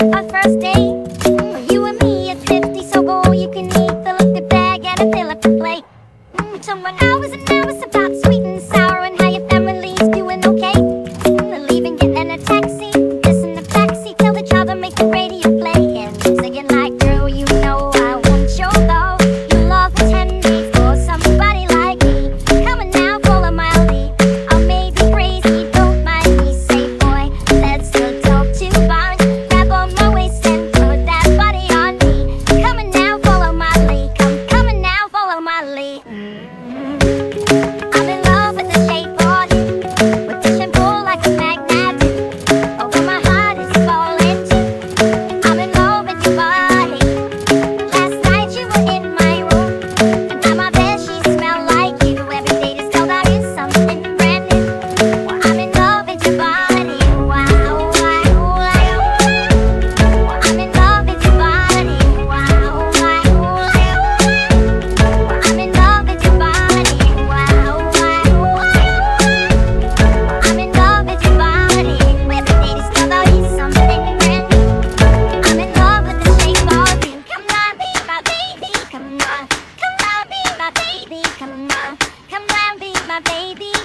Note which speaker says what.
Speaker 1: our first date?